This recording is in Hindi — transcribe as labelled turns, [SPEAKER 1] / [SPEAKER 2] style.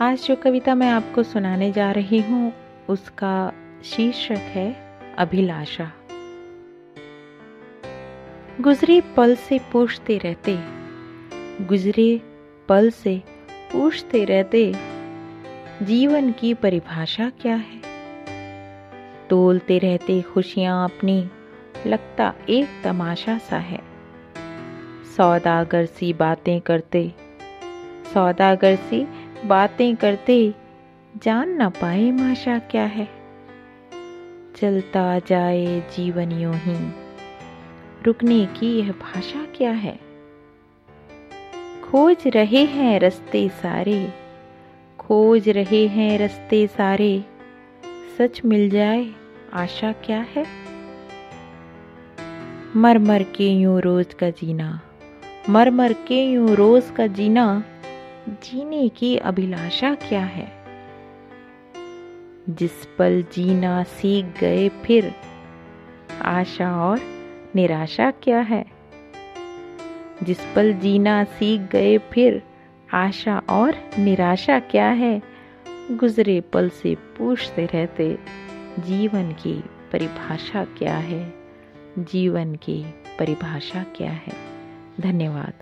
[SPEAKER 1] आज जो कविता मैं आपको सुनाने जा रही हूँ, उसका शीर्षक है अभिलाषा। गुजरे पल से पूछते रहते, गुजरे पल से पूछते रहते, जीवन की परिभाषा क्या है? तोलते रहते खुशियाँ अपनी, लगता एक तमाशा सा है। सौदागर सी बातें करते, सौदागर सी बातें करते जान ना पाए माशा क्या है। चलता जाए जीवन यूँ ही, रुकने की यह भाषा क्या है? खोज रहे हैं रस्ते सारे, खोज रहे हैं रस्ते सारे, सच मिल जाए आशा क्या है? मर मर के यूँ रोज का जीना मर मर के यूँ रोज का जीना जीने की अभिलाषा क्या है? जिस पल जीना सीख गए, फिर आशा और निराशा क्या है? जिस पल जीना सीख गए, फिर आशा और निराशा क्या है? गुजरे पल से पूछते रहते, जीवन की परिभाषा क्या है? जीवन की परिभाषा क्या है? धन्यवाद।